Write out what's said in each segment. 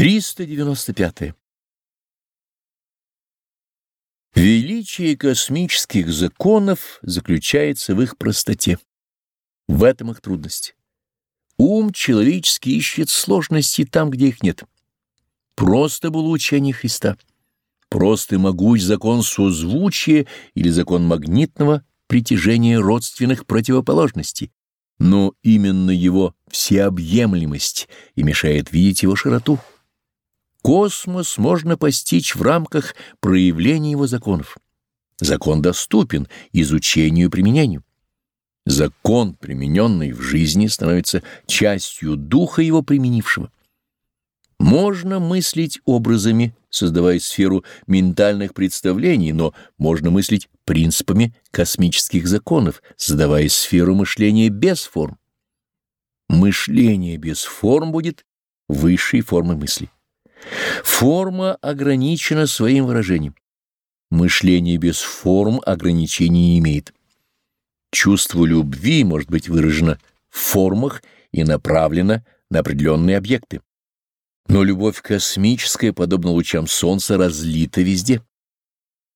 395. Величие космических законов заключается в их простоте. В этом их трудность. Ум человеческий ищет сложности там, где их нет. Просто было учение Христа. Просто могуч закон созвучия или закон магнитного притяжения родственных противоположностей, но именно его всеобъемлемость и мешает видеть его широту. Космос можно постичь в рамках проявления его законов. Закон доступен изучению и применению. Закон, примененный в жизни, становится частью духа его применившего. Можно мыслить образами, создавая сферу ментальных представлений, но можно мыслить принципами космических законов, создавая сферу мышления без форм. Мышление без форм будет высшей формой мысли. Форма ограничена своим выражением. Мышление без форм ограничений не имеет. Чувство любви может быть выражено в формах и направлено на определенные объекты. Но любовь космическая, подобно лучам солнца, разлита везде.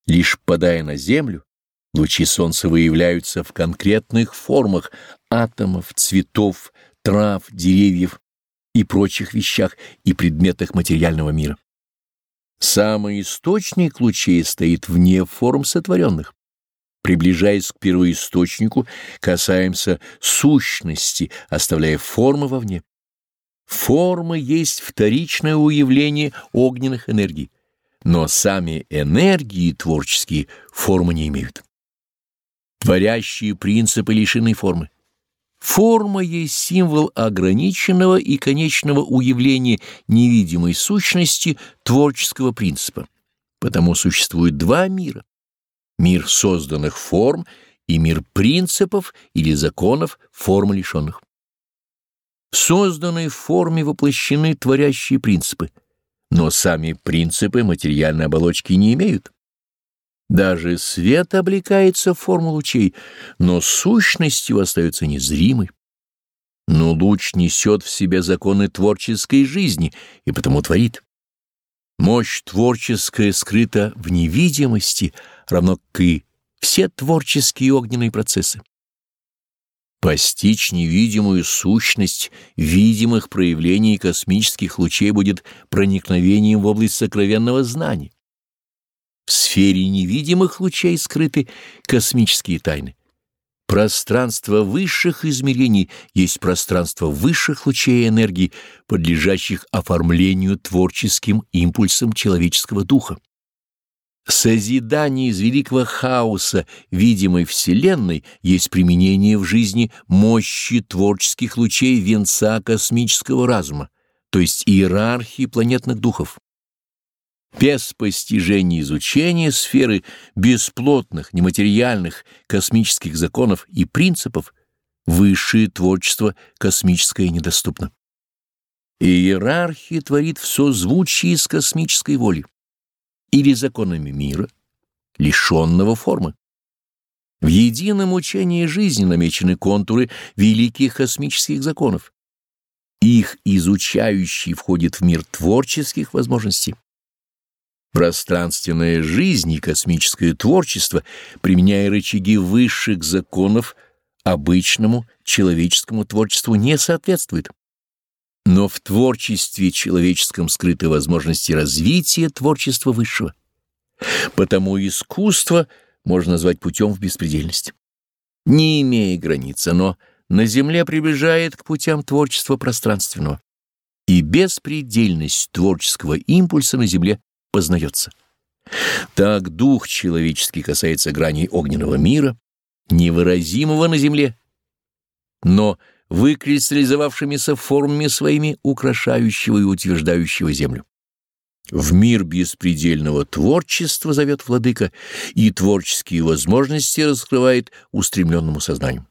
Лишь падая на Землю, лучи солнца выявляются в конкретных формах атомов, цветов, трав, деревьев, и прочих вещах и предметах материального мира. Самый источник лучей стоит вне форм сотворенных. Приближаясь к первоисточнику, касаемся сущности, оставляя формы вовне. Формы есть вторичное уявление огненных энергий, но сами энергии творческие формы не имеют. Творящие принципы лишены формы. Форма есть символ ограниченного и конечного уявления невидимой сущности творческого принципа. Потому существует два мира. Мир созданных форм и мир принципов или законов форм лишенных. В созданной форме воплощены творящие принципы, но сами принципы материальной оболочки не имеют. Даже свет облекается в форму лучей, но сущность его остается незримой. Но луч несет в себе законы творческой жизни и потому творит. Мощь творческая скрыта в невидимости, равно как и все творческие огненные процессы. Постичь невидимую сущность видимых проявлений космических лучей будет проникновением в область сокровенного знания. В сфере невидимых лучей скрыты космические тайны. Пространство высших измерений есть пространство высших лучей энергии, подлежащих оформлению творческим импульсом человеческого духа. Созидание из великого хаоса видимой Вселенной есть применение в жизни мощи творческих лучей венца космического разума, то есть иерархии планетных духов. Без постижения изучения сферы бесплотных, нематериальных космических законов и принципов высшее творчество космическое недоступно. Иерархия творит в созвучии с космической волей или законами мира, лишенного формы. В едином учении жизни намечены контуры великих космических законов. Их изучающий входит в мир творческих возможностей. Пространственная жизнь и космическое творчество, применяя рычаги высших законов, обычному человеческому творчеству не соответствует. Но в творчестве человеческом скрыты возможности развития творчества высшего. Потому искусство можно назвать путем в беспредельность. Не имея границ, оно на Земле приближает к путям творчества пространственного. И беспредельность творческого импульса на Земле познается. Так дух человеческий касается граней огненного мира, невыразимого на земле, но выкристаллизовавшимися формами своими украшающего и утверждающего землю. В мир беспредельного творчества зовет владыка, и творческие возможности раскрывает устремленному сознанию.